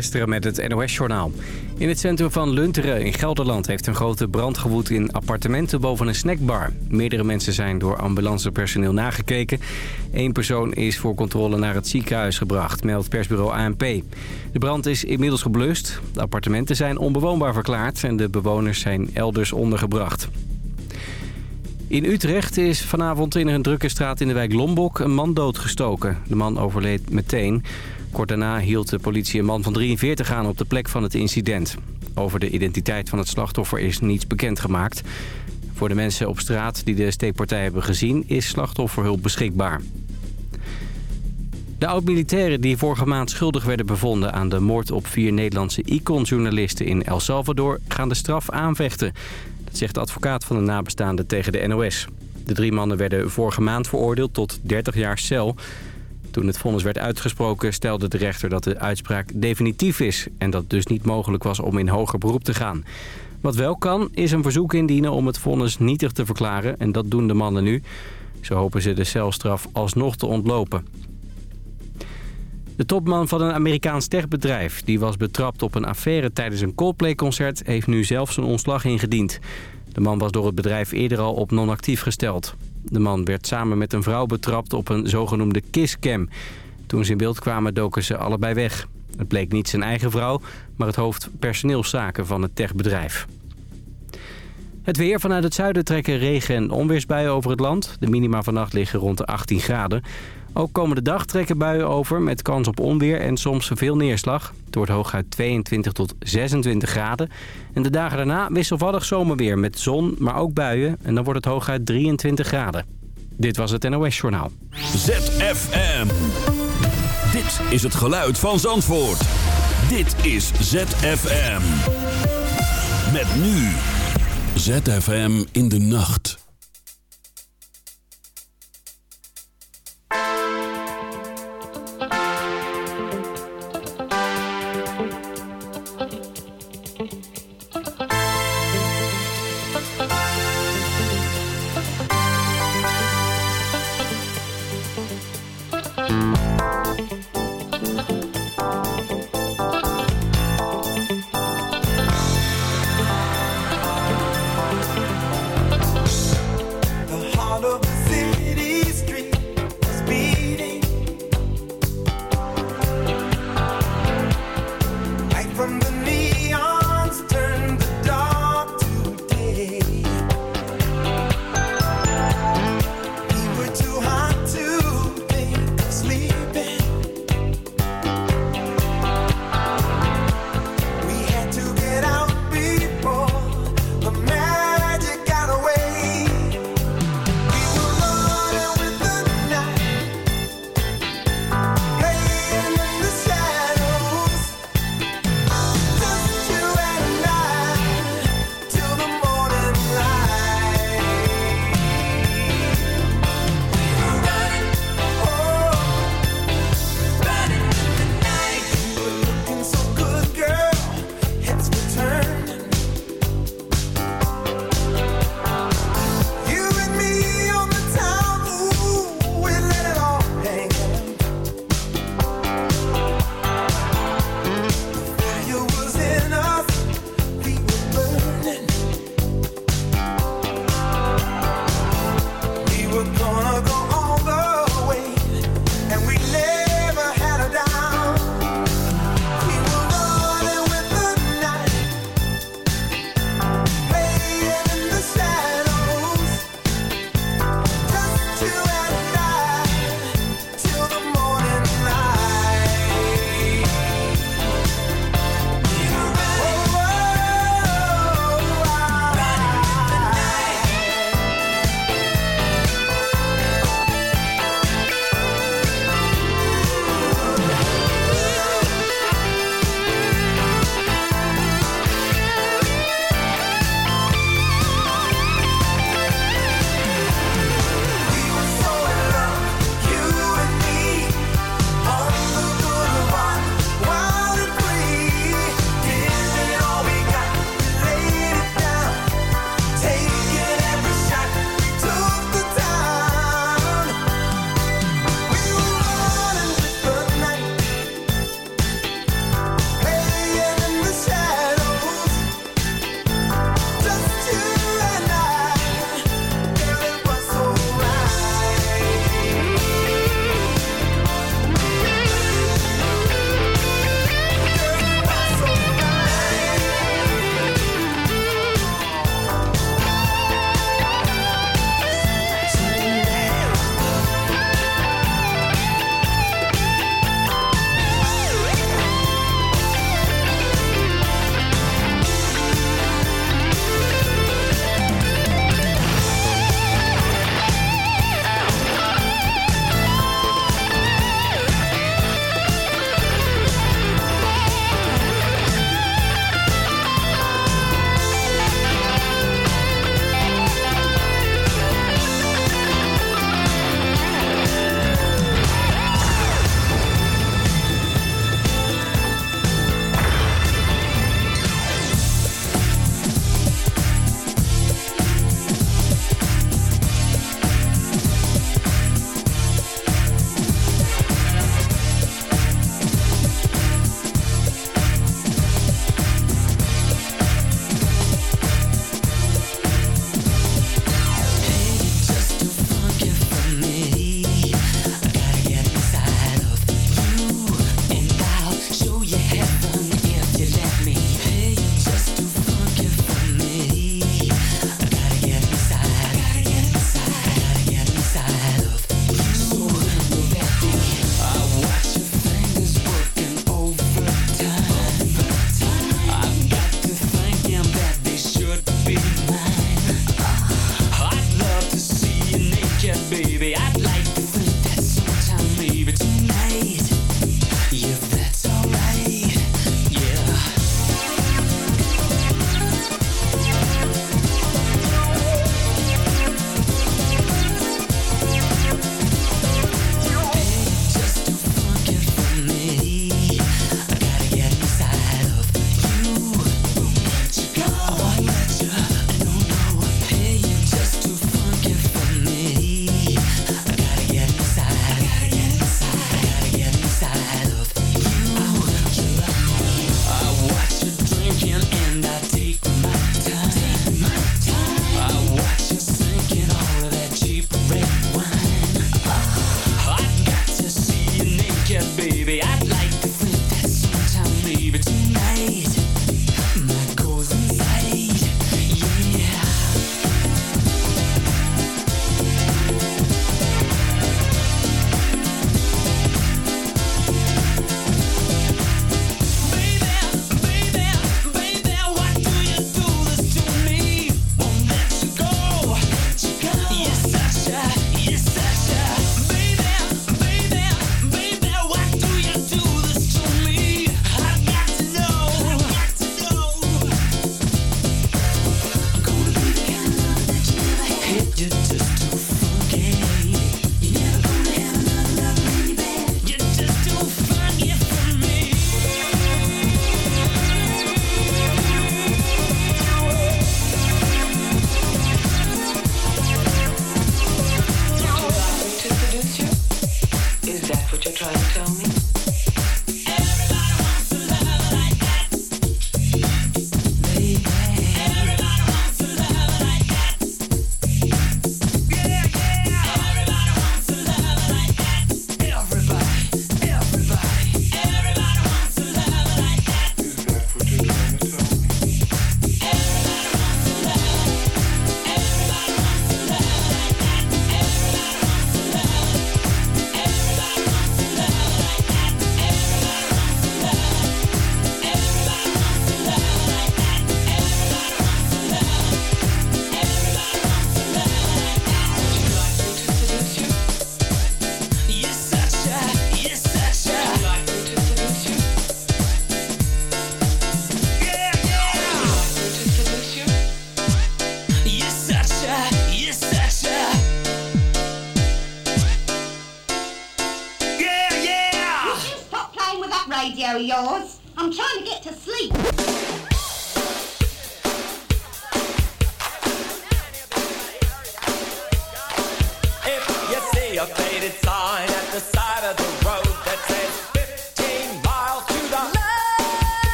Gisteren met het NOS-journaal. In het centrum van Lunteren in Gelderland heeft een grote brand gewoed in appartementen boven een snackbar. Meerdere mensen zijn door ambulancepersoneel nagekeken. Eén persoon is voor controle naar het ziekenhuis gebracht, meldt persbureau ANP. De brand is inmiddels geblust. De appartementen zijn onbewoonbaar verklaard en de bewoners zijn elders ondergebracht. In Utrecht is vanavond in een drukke straat in de wijk Lombok een man doodgestoken. De man overleed meteen. Kort daarna hield de politie een man van 43 aan op de plek van het incident. Over de identiteit van het slachtoffer is niets bekendgemaakt. Voor de mensen op straat die de steekpartij hebben gezien is slachtofferhulp beschikbaar. De oud-militairen die vorige maand schuldig werden bevonden aan de moord op vier Nederlandse icon-journalisten in El Salvador gaan de straf aanvechten. Dat zegt de advocaat van de nabestaanden tegen de NOS. De drie mannen werden vorige maand veroordeeld tot 30 jaar cel. Toen het vonnis werd uitgesproken stelde de rechter dat de uitspraak definitief is... en dat het dus niet mogelijk was om in hoger beroep te gaan. Wat wel kan, is een verzoek indienen om het vonnis nietig te verklaren... en dat doen de mannen nu. Zo hopen ze de celstraf alsnog te ontlopen. De topman van een Amerikaans techbedrijf... die was betrapt op een affaire tijdens een Coldplay-concert... heeft nu zelf zijn ontslag ingediend. De man was door het bedrijf eerder al op non-actief gesteld. De man werd samen met een vrouw betrapt op een zogenoemde kisscam. Toen ze in beeld kwamen doken ze allebei weg. Het bleek niet zijn eigen vrouw, maar het hoofd personeelszaken van het techbedrijf. Het weer vanuit het zuiden trekken regen- en onweersbuien over het land. De minima vannacht liggen rond de 18 graden. Ook komende dag trekken buien over met kans op onweer en soms veel neerslag. Het wordt hooguit 22 tot 26 graden. En de dagen daarna wisselvallig zomerweer met zon, maar ook buien. En dan wordt het hooguit 23 graden. Dit was het NOS Journaal. ZFM. Dit is het geluid van Zandvoort. Dit is ZFM. Met nu. ZFM in de nacht.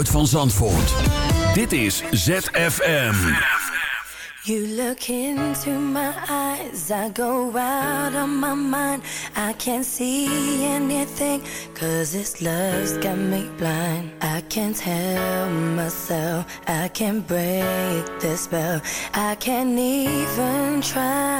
geluid van Zandvoort. Dit is ZFM. You look into my eyes, I go out of my mind. I can't see anything, cause this love's got me blind. I can't help myself, I can't break this spell. I can't even try.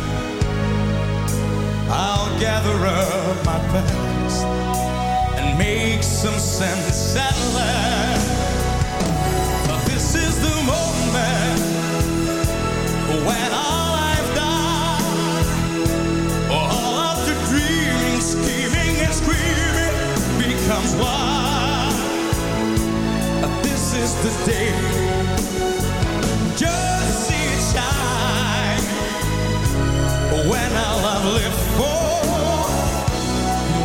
I'll gather up my past and make some sense at last. But this is the moment when I becomes wild. This is the day. Just. When I love live for.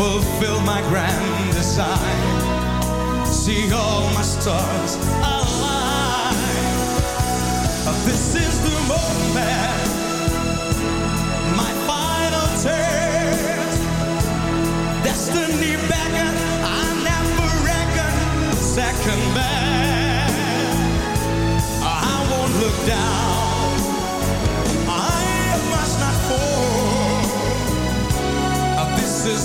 fulfill my grand design. See all my stars align. This is the moment.